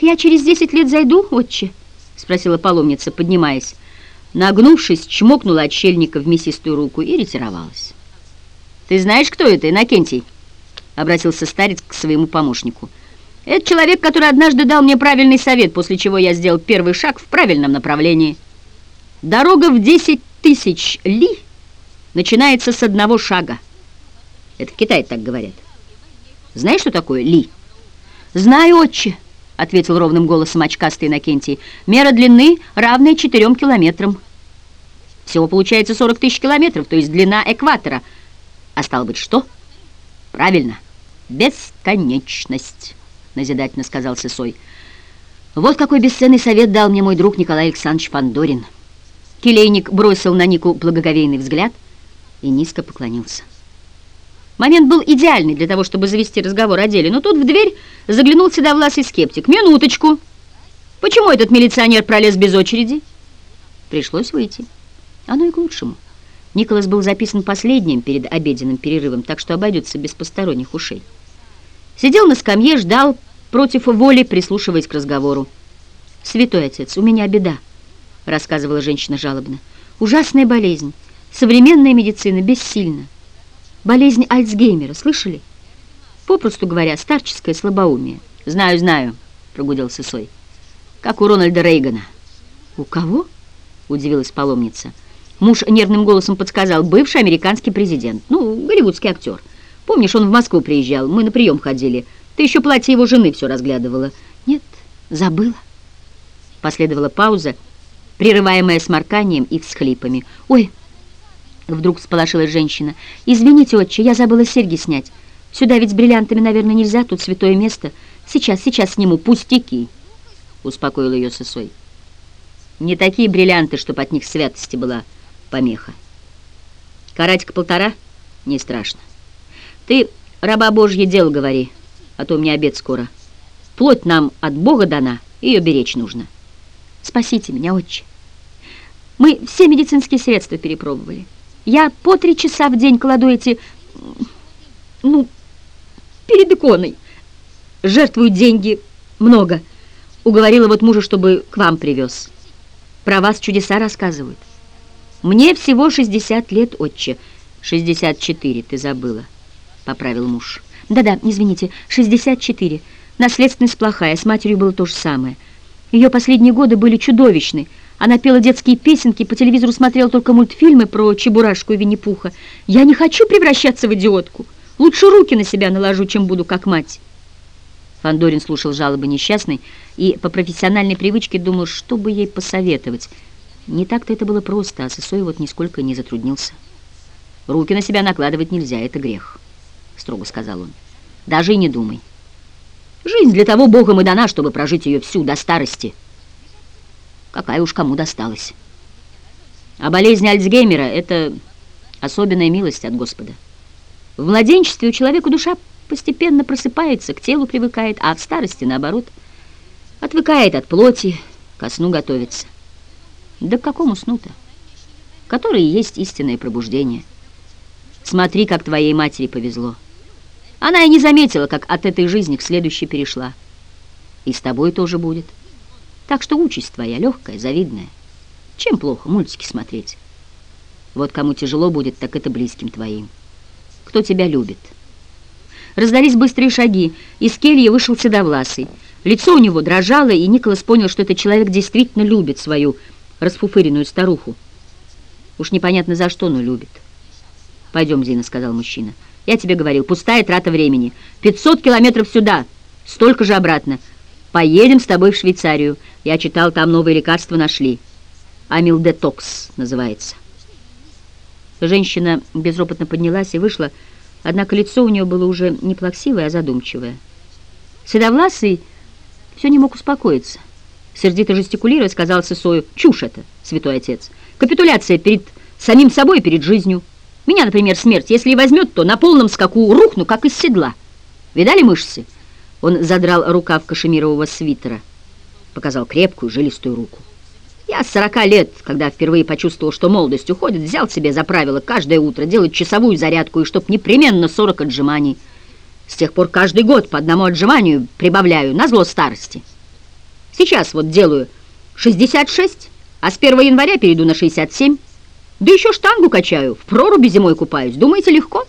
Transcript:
«Так я через десять лет зайду, отче?» — спросила паломница, поднимаясь. Нагнувшись, чмокнула отшельника в мясистую руку и ретировалась. «Ты знаешь, кто это, Иннокентий?» — обратился старец к своему помощнику. «Это человек, который однажды дал мне правильный совет, после чего я сделал первый шаг в правильном направлении. Дорога в десять тысяч ли начинается с одного шага. Это в Китае так говорят. Знаешь, что такое ли?» «Знаю, отче», — ответил ровным голосом очкастый Иннокентий. «Мера длины равная четырем километрам». Всего получается 40 тысяч километров, то есть длина экватора. А стало быть, что? Правильно, бесконечность, назидательно сказал Сысой. Вот какой бесценный совет дал мне мой друг Николай Александрович Пандорин. Келейник бросил на Нику благоговейный взгляд и низко поклонился. Момент был идеальный для того, чтобы завести разговор о деле, но тут в дверь заглянул седовласый скептик. «Минуточку! Почему этот милиционер пролез без очереди?» Пришлось выйти. Оно и к лучшему. Николас был записан последним перед обеденным перерывом, так что обойдется без посторонних ушей. Сидел на скамье, ждал, против воли, прислушиваясь к разговору. «Святой отец, у меня беда», — рассказывала женщина жалобно. «Ужасная болезнь. Современная медицина бессильна. Болезнь Альцгеймера, слышали? Попросту говоря, старческое слабоумие». «Знаю, знаю», — прогудел Сысой. «Как у Рональда Рейгана». «У кого?» — удивилась паломница. Муж нервным голосом подсказал, бывший американский президент, ну, голливудский актер. Помнишь, он в Москву приезжал, мы на прием ходили. Ты еще платье его жены все разглядывала. Нет, забыла. Последовала пауза, прерываемая сморканием и всхлипами. Ой, вдруг всполошилась женщина. Извините, отче, я забыла серьги снять. Сюда ведь с бриллиантами, наверное, нельзя, тут святое место. Сейчас, сейчас сниму, пустяки, успокоил ее сосой. Не такие бриллианты, чтобы от них святости была помеха. Каратика полтора? Не страшно. Ты, раба Божье, дело говори, а то у меня обед скоро. Плоть нам от Бога дана, ее беречь нужно. Спасите меня, отче. Мы все медицинские средства перепробовали. Я по три часа в день кладу эти, ну, перед иконой. Жертвую деньги много. Уговорила вот мужа, чтобы к вам привез. Про вас чудеса рассказывают. «Мне всего 60 лет, отче». «64, ты забыла», — поправил муж. «Да-да, извините, 64. Наследственность плохая, с матерью было то же самое. Ее последние годы были чудовищны. Она пела детские песенки, по телевизору смотрела только мультфильмы про Чебурашку и Винни-Пуха. Я не хочу превращаться в идиотку. Лучше руки на себя наложу, чем буду как мать». Фандорин слушал жалобы несчастной и по профессиональной привычке думал, что бы ей посоветовать — не так-то это было просто, а Сысой вот нисколько не затруднился. «Руки на себя накладывать нельзя, это грех», — строго сказал он. «Даже и не думай. Жизнь для того Богом и дана, чтобы прожить ее всю до старости. Какая уж кому досталась. А болезнь Альцгеймера — это особенная милость от Господа. В младенчестве у человека душа постепенно просыпается, к телу привыкает, а в старости, наоборот, отвыкает от плоти, ко сну готовится». Да к какому сну-то? Которое и есть истинное пробуждение. Смотри, как твоей матери повезло. Она и не заметила, как от этой жизни к следующей перешла. И с тобой тоже будет. Так что участь твоя легкая, завидная. Чем плохо мультики смотреть? Вот кому тяжело будет, так это близким твоим. Кто тебя любит? Раздались быстрые шаги. Из кельи вышел седовласый. Лицо у него дрожало, и Николас понял, что этот человек действительно любит свою расфуфыренную старуху. Уж непонятно за что, но любит. «Пойдем, Зина», — сказал мужчина. «Я тебе говорил, пустая трата времени. Пятьсот километров сюда, столько же обратно. Поедем с тобой в Швейцарию. Я читал, там новые лекарства нашли. Амилдетокс называется». Женщина безропотно поднялась и вышла, однако лицо у нее было уже не плаксивое, а задумчивое. Седовласый все не мог успокоиться. Сердито жестикулируя, сказал Сысою, чушь это, святой отец. Капитуляция перед самим собой, перед жизнью. Меня, например, смерть, если и возьмет, то на полном скаку рухну, как из седла. Видали мышцы? Он задрал рукав кашемирового свитера, показал крепкую, жилистую руку. Я с сорока лет, когда впервые почувствовал, что молодость уходит, взял себе за правило каждое утро делать часовую зарядку, и чтоб непременно сорок отжиманий. С тех пор каждый год по одному отжиманию прибавляю, на зло старости. Сейчас вот делаю 66, а с 1 января перейду на 67. Да еще штангу качаю, в проруби зимой купаюсь. Думаете, легко?»